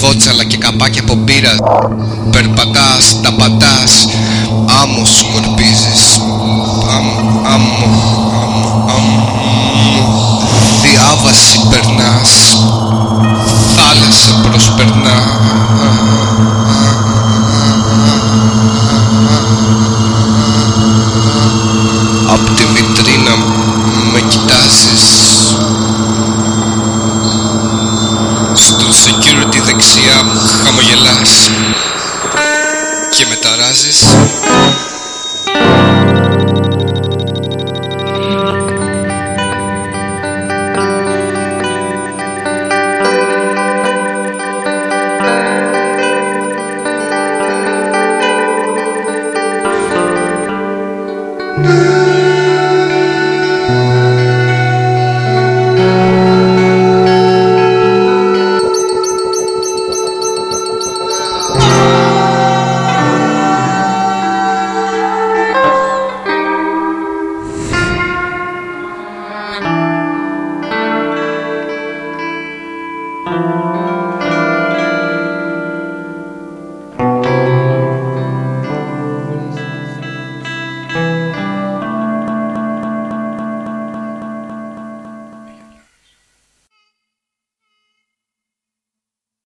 βότσαλα και καπάκια από πύρα Περπατάς, τα πατάς, άμμο σκορπίζεις Άμμο, άμμο, άμμο, άμμο Διάβαση περνάς.